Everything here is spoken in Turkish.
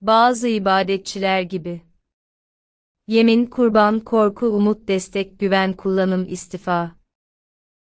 Bazı ibadetçiler gibi. Yemin, kurban, korku, umut, destek, güven, kullanım, istifa.